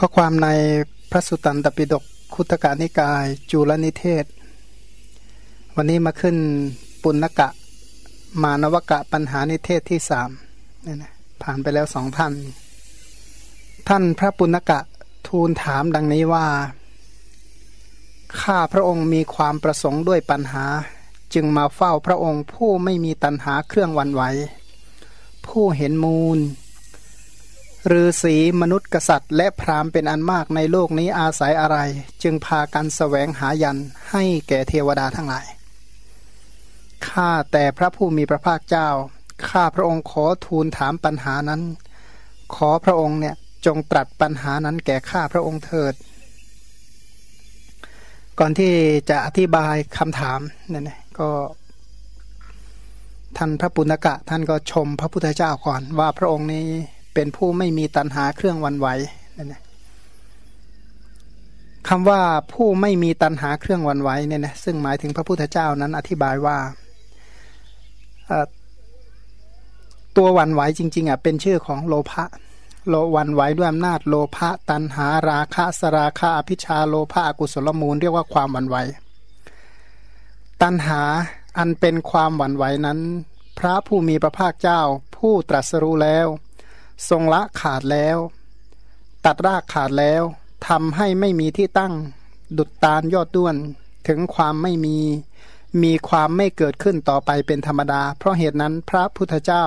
ข้อความในพระสุตตันตปิฎกคุตกานิกาย จุลนิเทศ วันนี้มาขึ้นปุณกะ มานวกะปัญหานิเทศที่สามนี่นะผ่านไปแล้วสองท่าน ท่านพระปุณกะทูลถามดังนี้ว่า ข้าพระองค์มีความประสงค์ด้วยปัญหา จึงมาเฝ้าพระองค์ผู้ไม่มีตัณหาเครื่องวันไหว ผู้เห็นมูล ฤาษีมนุษย์กษัตริย์ และพราหมณ์เป็นอันมากในโลกนี้อาศัยอะไร จึงพากันสแสวงหายันให้แก่เทวดาทั้งหลาย ข้าแต่พระผู้มีพระภาคเจ้า ข้าพระองค์ขอทูลถามปัญหานั้น ขอพระองค์เนี่ยจงตรัสปัญหานั้นแก่ข้าพระองค์เถิด ก่อนที่จะอธิบายคำถามเนี่ยนะก็ท่านพระปุณกะท่านก็ชมพระพุทธเจ้าก่อนว่าพระองค์นี้ เป็นผู้ไม่มีตัณหาเครื่องวันไหวนั่นนะคำว่าผู้ไม่มีตัณหาเครื่องวันไหวเนี่ยนะซึ่งหมายถึงพระพุทธเจ้านั้นอธิบายว่าตัววันไหวจริงๆอะเป็นชื่อของโลภะโลวันไหวด้วยอำนาจโลภะตัณหาราคะสราคะอภิชาโลภะอกุศลมูล เรียกว่าความวันไหวตัณหาอันเป็นความหวั่นไหวนั้น พระผู้มีพระภาคเจ้า ผู้ตรัสรู้แล้ว ทรงละขาดแล้ว ตัดรากขาดแล้วทำให้ไม่มีที่ตั้ง ดุดตาลยอดด้วน ถึงความไม่มี มีความไม่เกิดขึ้นต่อไปเป็นธรรมดา เพราะเหตุนั้นพระพุทธเจ้า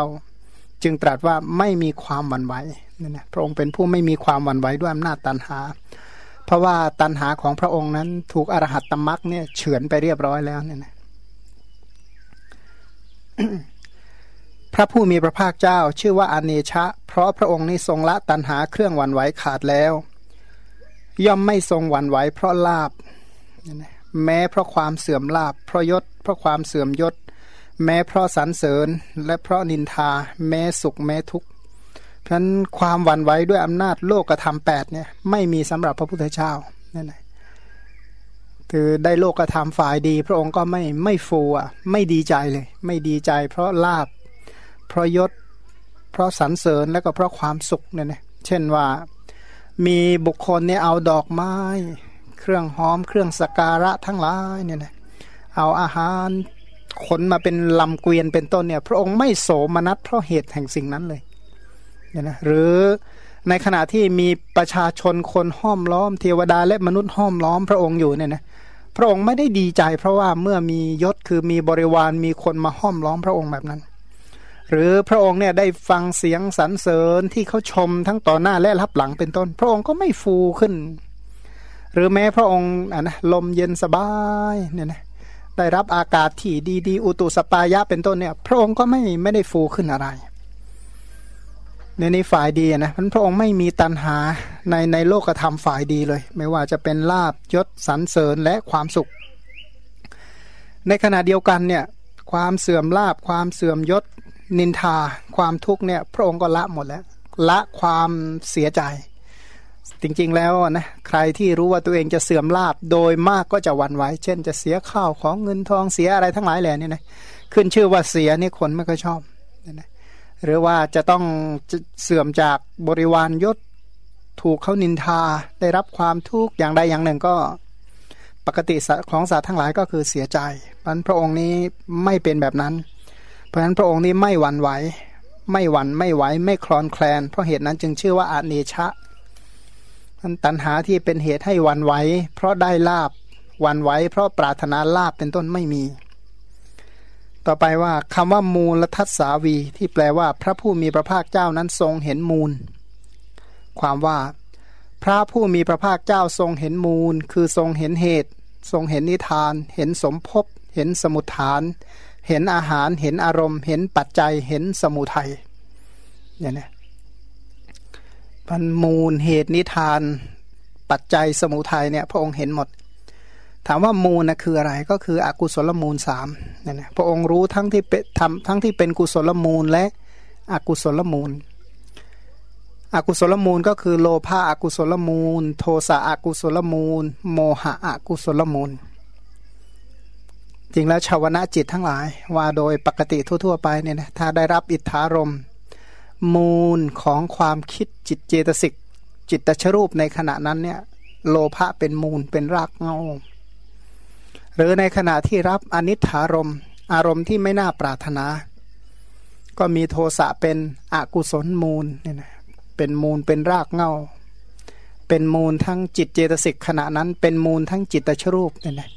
จึงตรัสว่าไม่มีความหวั่นไหวนี่นะพระองค์เป็นผู้ไม่มีความหวั่นไหวด้วยอำนาจตันหา เพราะว่าตันหาของพระองค์นั้นถูกอรหัตตมักเนี่ยเฉือนไปเรียบร้อยแล้วเนี่ยนะ พระผู้มีพระภาคเจ้าชื่อว่าอเนชะ เพราะพระองค์นี้ทรงละตันหาเครื่องวันไหวขาดแล้ว ย่อมไม่ทรงวันไหวเพราะลาบ แม้เพราะความเสื่อมลาบ เพราะยศ เพราะความเสื่อมยศ แม้เพราะสรรเสริญ และเพราะนินทา แม้สุขแม้ทุกข์เพราะนั้นความวันไหวด้วยอำนาจโลกธรรมแปดเนี่ยไม่มีสำหรับพระพุทธเจ้านั่นแหละคือได้โลกธรรมฝ่ายดี พระองค์ก็ไม่ไม่ฟูอะไม่ดีใจเลย ไม่ดีใจ เพราะลาบ เพราะยศ เพราะสรรเสริญแล้วก็เพราะความสุขเนี่ยนะเช่นว่ามีบุคคลเนี่ยเอาดอกไม้ เครื่องหอมเครื่องสการะทั้งหลายเนี่ยนะเอาอาหารขนมาเป็นลำเกวียนเป็นต้นเนี่ย พระองค์ไม่โสมนัสเพราะเหตุแห่งสิ่งนั้นเลยเนี่ยนะหรือในขณะที่มีประชาชนคนห้อมล้อมเทวดาและมนุษย์ห้อมล้อมพระองค์อยู่เนี่ยนะพระองค์ไม่ได้ดีใจ เพราะว่าเมื่อมียศคือมีบริวารมีคนมาห้อมล้อมพระองค์แบบนั้น หรือพระองค์เนี่ยได้ฟังเสียงสรรเสริญที่เขาชมทั้งต่อหน้าและรับหลังเป็นต้น พระองค์ก็ไม่ฟูขึ้น หรือแม้พระองค์อะนะลมเย็นสบายเนี่ยนะได้รับอากาศที่ดีๆอุตุสปายะเป็นต้นเนี่ย พระองค์ก็ไม่ไม่ได้ฟูขึ้นอะไรในนี้ฝ่ายดีนะพระองค์ไม่มีตันหาในในโลกธรรมฝ่ายดีเลย ไม่ว่าจะเป็นลาบยศสรรเสริญและความสุข ในขณะเดียวกันเนี่ยความเสื่อมลาบความเสื่อมยศ นินทาความทุกข์เนี่ยพระองค์ก็ละหมดแล้ว ละความเสียใจ จริงๆแล้วนะใครที่รู้ว่าตัวเองจะเสื่อมลาบโดยมากก็จะหวั่นไหวเช่น จะเสียข้าวของเงินทองเสียอะไรทั้งหลายแหล่นี่นะขึ้นชื่อว่าเสียนี่คนไม่ค่อยชอบนะหรือว่าจะต้องเสื่อมจากบริวารยศถูกเขานินทาได้รับความทุกข์อย่างใดอย่างหนึ่งก็ปกติของสัตว์ทั้งหลายก็คือเสียใจมันพระองค์นี้ไม่เป็นแบบนั้น เพราะฉะนั้นพระองค์นี้ไม่หวั่นไหว ไม่หวั่นไม่ไหวไม่คลอนแคลน เพราะเหตุนั้นจึงชื่อว่าอาเนชะมันตัณหาที่เป็นเหตุให้หวั่นไหวเพราะได้ลาบหวั่นไหวเพราะปรารถนาลาบเป็นต้นไม่มี ต่อไปว่าคำว่ามูลทัศสาวีที่แปลว่าพระผู้มีพระภาคเจ้านั้นทรงเห็นมูล ความว่า พระผู้มีพระภาคเจ้าทรงเห็นมูล คือทรงเห็นเหตุ ทรงเห็นนิทาน เห็นสมภพเห็นสมุทฐาน เห็นอาหารเห็นอารมณ์ เห็นปัจจัยเห็นสมุทัยเนี่ยนะมันมูลเหตุนิทานปัจจัยสมุทัยเนี่ยพระองค์เห็นหมด ถามว่ามูลนะคืออะไรก็คืออกุศลมูลสามเนี่ยนะพระองค์รู้ทั้งที่เป็นทำทั้งที่เป็นกุศลมูลและอกุศลมูล อกุศลมูลก็คือโลภะอกุศลมูล โทสะอกุศลมูล โมหะอกุศลมูล จริงแล้วชาวนะจิตทั้งหลาย ว่าโดยปกติทั่ว ๆ ไปเนี่ยนะถ้าได้รับอิทธารม มูลของความคิดจิตเจตสิก จิตตชรูปในขณะนั้นเนี่ย โลภะเป็นมูลเป็นรากเงาหรือในขณะที่รับอนิถารม อารมณ์ที่ไม่น่าปรารถนา ก็มีโทสะเป็นอกุศลมูลเนี่ยนะเป็นมูลเป็นรากเงาเป็นมูลทั้งจิตเจตสิกขณะนั้น เป็นมูลทั้งจิตตชรูปเนี่ยนะ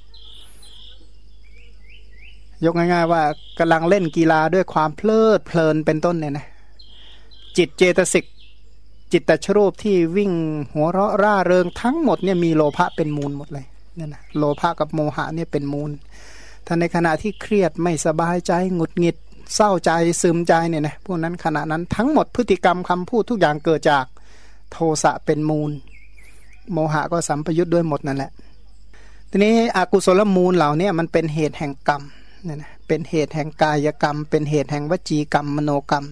ยกง่าย ๆ ว่ากำลังเล่นกีฬาด้วยความเพลิดเพลินเป็นต้นเนี่ยนะจิตเจตสิกจิตตชรูปที่วิ่งหัวเราะร่าเริงทั้งหมดเนี่ยมีโลภะเป็นมูลหมดเลยเนี่ยนะโลภะกับโมหะเนี่ยเป็นมูลถ้าในขณะที่เครียดไม่สบายใจหงุดหงิด เศร้าใจซึมใจเนี่ยนะพวกนั้นขณะนั้นทั้งหมดพฤติกรรมคำพูดทุกอย่างเกิดจากโทสะเป็นมูล โมหะก็สัมปยุทธ์ด้วยหมดนั่นแหละทีนี้อกุศลมูลเหล่านี้มันเป็นเหตุแห่งกรรม เนี่ยนะเป็นเหตุแห่งกายกรรม เป็นเหตุแห่งวจีกรรมมโนกรรม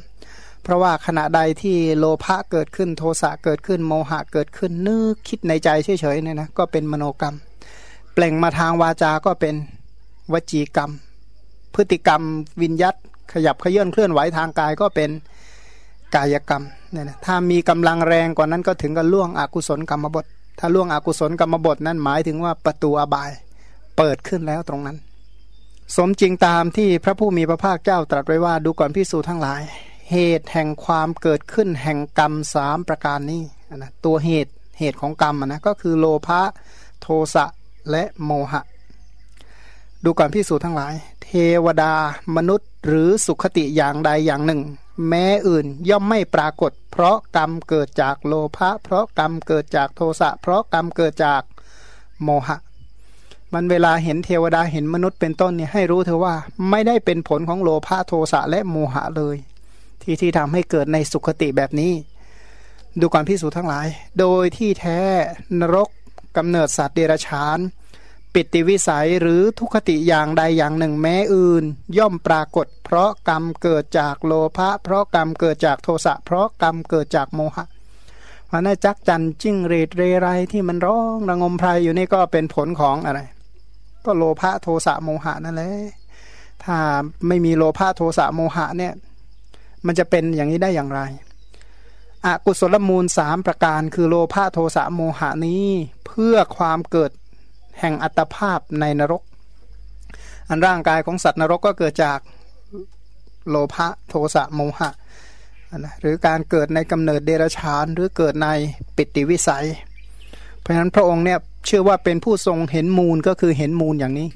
เพราะว่าขณะใดที่โลภะเกิดขึ้นโทสะเกิดขึ้นโมหะเกิดขึ้นนึกคิดในใจเฉยๆเนี่ยนะก็เป็นมโนกรรม เปล่งมาทางวาจาก็เป็นวจีกรรม พฤติกรรมวิญยัตขยับขยื่นเคลื่อนไหวทางกายก็เป็นกายกรรมเนี่ยนะถ้ามีกำลังแรงกว่านั้นก็ถึงกับล่วงอกุศลกรรมบท ถ้าล่วงอกุศลกรรมบทนั้นหมายถึงว่าประตูอบายเปิดขึ้นแล้วตรงนั้น สมจริงตามที่พระผู้มีพระภาคเจ้าตรัสไว้ว่าดูก่อนพิสูจทั้งหลาย เหตุแห่งความเกิดขึ้นแห่งกรรมสามประการนี้นะตัวเหตุเหตุของกรรมนะก็คือโลภะโทสะและโมหะ ดูก่อนพิสูจทั้งหลาย เทวดามนุษย์หรือสุขติอย่างใดอย่างหนึ่ง แม้อื่นย่อมไม่ปรากฏ เพราะกรรมเกิดจากโลภะเพราะกรรมเกิดจากโทสะเพราะกรรมเกิดจากโมหะ มันเวลาเห็นเทวดาเห็นมนุษย์เป็นต้นเนี่ยให้รู้เถอว่าไม่ได้เป็นผลของโลภะโทสะและโมหะเลย ที่ที่ทำให้เกิดในสุขติแบบนี้ ดูก่อนพิสูจน์ทั้งหลาย โดยที่แท้นรกกำเนิดสัตว์เดรัจฉาน ปิติวิสัยหรือทุคติอย่างใดอย่างหนึ่งแม้อื่น ย่อมปรากฏ เพราะกรรมเกิดจากโลภะเพราะกรรมเกิดจากโทสะเพราะกรรมเกิดจากโมหะมันน่าจักจันจิ้งเรดเรไรที่มันร้องระงมไพรอยู่นี่ก็เป็นผลของอะไร ก็โลภะโทสะโมหะนั่นแหละถ้าไม่มีโลภะโทสะโมหะเนี่ย มันจะเป็นอย่างนี้ได้อย่างไรอกุศลมูลสามประการคือโลภะโทสะโมหะนี้เพื่อความเกิดแห่งอัตภาพในนรก อันร่างกายของสัตว์นรกก็เกิดจากโลภะโทสะโมหะนะหรือการเกิดในกำเนิดเดรัจฉานหรือเกิดในปิติวิสัย เพราะฉะนั้นพระองค์เนี่ย ชื่อว่าเป็นผู้ทรงเห็นมูลก็คือเห็นมูลอย่างนี้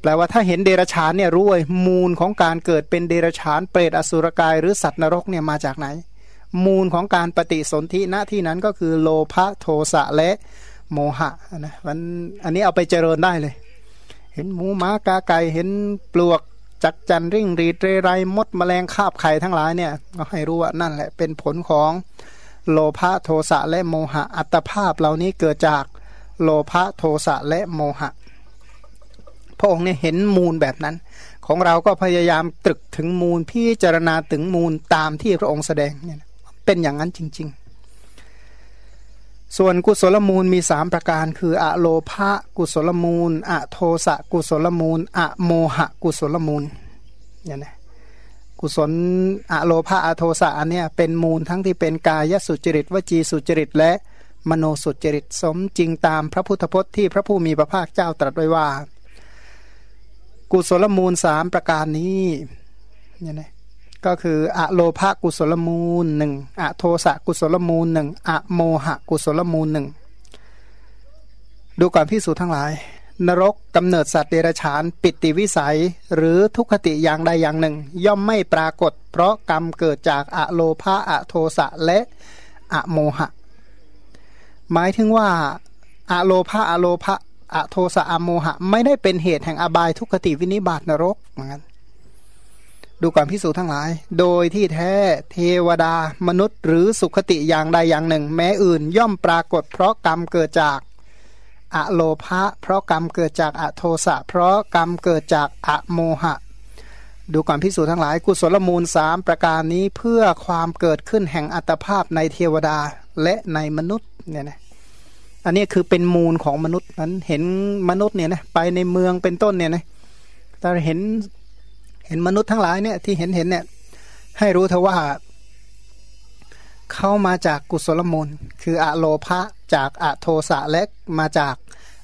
แปลว่าถ้าเห็นเดรฉานเนี่ยรู้เลยมูลของการเกิดเป็นเดรฉานเปรตอสุรกายหรือสัตว์นรกเนี่ยมาจากไหน มูลของการปฏิสนธิณที่นั้นก็คือโลภะโทสะและโมหะนะมันอันนี้เอาไปเจริญได้เลย เห็นหมูหมากาไก่เห็นปลวกจักจันริ่งรีเรไรมดมแมลงคาบไข่ทั้งหลายเนี่ยก็ให้รู้ว่านั่นแหละเป็นผลของโลภะโทสะและโมหะอัตภาพเหล่านี้เกิดจาก โลภะโทสะและโมหะ พระองค์เนี่ยเห็นมูลแบบนั้น ของเราก็พยายามตรึกถึงมูลพิจารณาถึงมูลตามที่พระองค์แสดงเนี่ยเป็นอย่างนั้นจริง ๆ ส่วนกุศลมูลมีสามประการ คืออะโลภะกุศลมูลอะโทสะกุศลมูลอะโมหะกุศลมูลเนี่ยนะกุศลอะโลภะอะโทสะอันเนี้ยเป็นมูลทั้งที่เป็นกายสุจริตวจีสุจริตและ มโนสุจริตสมจริงตามพระพุทธพจน์ที่พระผู้มีพระภาคเจ้าตรัสไว้ว่า กุศลมูลสามประการนี้เนี่ยนะก็คืออะโลภะกุศลมูลหนึ่งอะโทสะกุศลมูลหนึ่งอะโมหะกุศลมูลหนึ่งดูก่อนพิสูจทั้งหลาย นรกกำเนิดสัตว์เดรัจฉาน ปิติวิสัย หรือทุกขติอย่างใดอย่างหนึ่ง ย่อมไม่ปรากฏ เพราะกรรมเกิดจากอะโลภะอะโทสะและอะโมหะ หมายถึงว่าอะโลภะอะโลภะอะโทสะอะโมหะ ไม่ได้เป็นเหตุแห่งอบายทุกขติวินิบาตนรกเหมือนกันดูก่อนพิสูจน์ทั้งหลาย โดยที่แท้เทวดามนุษย์ หรือสุขติอย่างใดอย่างหนึ่ง แม้อื่นย่อมปรากฏ เพราะกรรมเกิดจากอะโลภะเพราะกรรมเกิดจากอะโทสะเพราะกรรมเกิดจากอะโมหะ ดูก่อนพิสูจน์ทั้งหลาย กุศลมูลสามประการนี้เพื่อความเกิดขึ้นแห่งอัตภาพในเทวดา และในมนุษย์เนี่ยนะอันนี้คือเป็นมูลของมนุษย์นั้นเห็นมนุษย์เนี่ยนะไปในเมืองเป็นต้นเนี่ยนะแต่เห็นเห็นมนุษย์ทั้งหลายเนี่ยที่เห็นเห็นเนี่ยให้รู้เถอะว่าเข้ามาจากกุศลมูล คืออะโลภะจากอะโทสะและมาจาก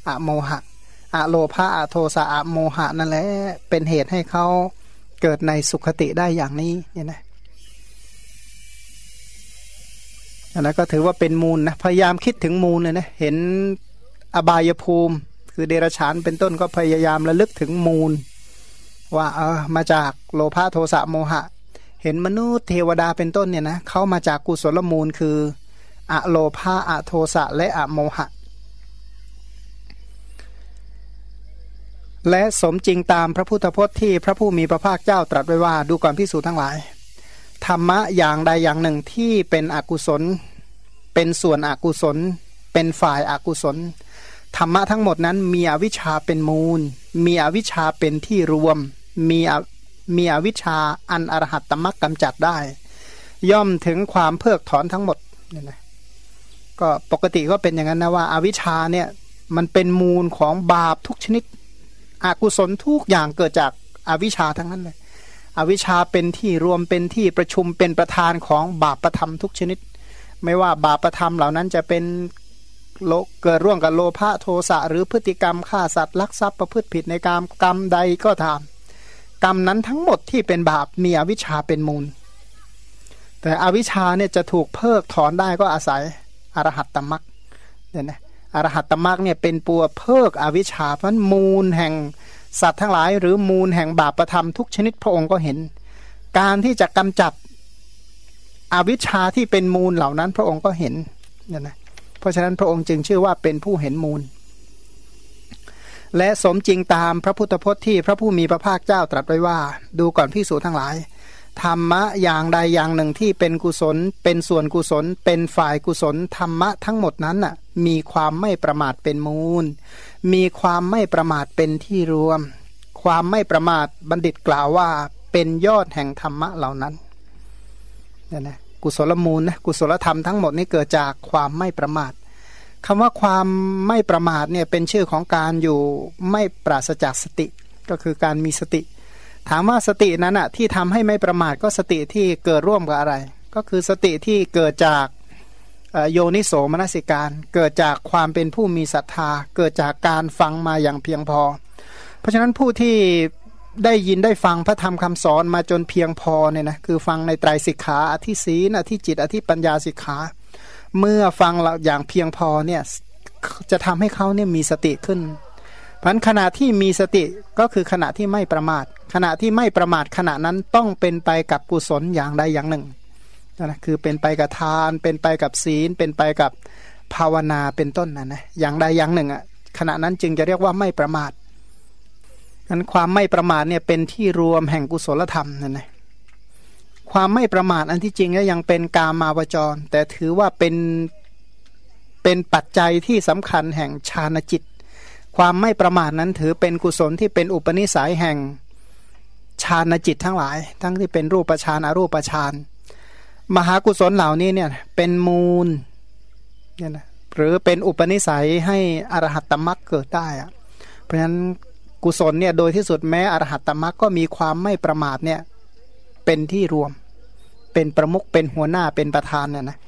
อะโมหะอะโลภะอะโทสะอะโมหะนั่นแหละเป็นเหตุให้เขาเกิดในสุขติได้อย่างนี้เนี่ยนะ อันนั้นก็ถือว่าเป็นมูลนะ พยายามคิดถึงมูลเลยนะ เห็นอบายภูมิ คือเดรัจฉานเป็นต้นก็พยายามระลึกถึงมูล ว่าเออมาจากโลภะโทสะโมหะ เห็นมนุษย์เทวดาเป็นต้นเนี่ยนะเขามาจากกุศลมูลคืออะโลภะอะโทสะและอะโมหะ และสมจริงตามพระพุทธพจน์ที่พระผู้มีพระภาคเจ้าตรัสไว้ว่าดูก่อนพิสูจน์ทั้งหลาย ธรรมะอย่างใดอย่างหนึ่งที่เป็นอกุศล เป็นส่วนอกุศล เป็นฝ่ายอากุศล ธรรมะทั้งหมดนั้นมีอวิชชาเป็นมูล มีอวิชชาเป็นที่รวม มีมีอวิชชาอันอรหัตตมักกำจัดได้ ย่อมถึงความเพิกถอนทั้งหมดเนี่ยนะก็ปกติก็เป็นอย่างนั้นนะว่าอาวิชชาเนี่ยมันเป็นมูลของบาปทุกชนิด อกุศลทุกอย่างเกิดจากอาวิชชาทั้งนั้นเลย อวิชชาเป็นที่รวมเป็นที่ประชุมเป็นประธานของบาปประธรรมทุกชนิด ไม่ว่าบาปประธรรมเหล่านั้นจะเป็นโลเกิดร่วงกับโลภะโทสะหรือพฤติกรรมฆ่าสัตว์ลักทรัพย์ประพฤติผิดในกรรมกรรมใดก็ตามกรรมนั้นทั้งหมดที่เป็นบาปมีอวิชชาเป็นมูล แต่อวิชชาเนี่ยจะถูกเพิกถอนได้ก็อาศัยอรหัตตมรักเนี่ยนะอรหัตตมรักเนี่ยเป็นปัวเพิกอวิชชาเพราะมูลแห่ง สัตว์ทั้งหลายหรือมูลแห่งบาปประธรรมทุกชนิดพระองค์ก็เห็น การที่จะกำจัดอวิชชาที่เป็นมูลเหล่านั้นพระองค์ก็เห็นเนี่ยนะเพราะฉะนั้นพระองค์จึงชื่อว่าเป็นผู้เห็นมูล และสมจริงตามพระพุทธพจน์ที่พระผู้มีพระภาคเจ้าตรัสไว้ว่า ดูก่อนพิสูจทั้งหลาย ธรรมะอย่างใดอย่างหนึ่งที่เป็นกุศล เป็นส่วนกุศล เป็นฝ่ายกุศลธรรมะทั้งหมดนั้นน่ะมีความไม่ประมาทเป็นมูล มีความไม่ประมาทเป็นที่รวม ความไม่ประมาทบัณฑิตกล่าวว่าเป็นยอดแห่งธรรมะเหล่านั้นนี่นะกุศลมูลนะกุศลธรรมทั้งหมดนี้เกิดจากความไม่ประมาทคำว่าความไม่ประมาทเนี่ยเป็นชื่อของการอยู่ไม่ปราศจากสติ ก็คือการมีสติ ถามว่าสตินั้นอะที่ทำให้ไม่ประมาทก็สติที่เกิดร่วมกับอะไร ก็คือสติที่เกิดจากโยนิโสมนสิการ เกิดจากความเป็นผู้มีศรัทธา เกิดจากการฟังมาอย่างเพียงพอ เพราะฉะนั้นผู้ที่ได้ยินได้ฟังพระธรรมคำสอนมาจนเพียงพอเนี่ยนะคือฟังในไตรสิกขาอธิศีนอธิจิต อธิปัญญาสิกขา เมื่อฟังอย่างเพียงพอเนี่ยจะทำให้เขาเนี่ยมีสติขึ้น พันขณะที่มีสติก็คือขณะที่ไม่ประมาท ขณะที่ไม่ประมาทขณะนั้นต้องเป็นไปกับกุศลอย่างใดอย่างหนึ่งนะคือเป็นไปกับทาน เป็นไปกับศีล เป็นไปกับภาวนาเป็นต้นนะนะอย่างใดอย่างหนึ่งอะขณะนั้นจึงจะเรียกว่าไม่ประมาทนั้นความไม่ประมาทเนี่ยเป็นที่รวมแห่งกุศลธรรมนั่นนะความไม่ประมาทอันที่จริงก็ยังเป็นกามาวจร แต่ถือว่าเป็นเป็นปัจจัยที่สำคัญแห่งฌานจิต ความไม่ประมาทนั้นถือเป็นกุศลที่เป็นอุปนิสัยแห่งฌานจิตทั้งหลาย ทั้งที่เป็นรูปฌานอรูปฌานมหากุศลเหล่านี้เนี่ยเป็นมูลเนี่ยนะหรือเป็นอุปนิสัยให้อรหัตตมรักเกิดได้อะเพราะฉะนั้นกุศลเนี่ยโดยที่สุดแม้อรหัตตมรักก็มีความไม่ประมาทเนี่ยเป็นที่รวม เป็นประมุขเป็นหัวหน้าเป็นประธานเนี่ยนะ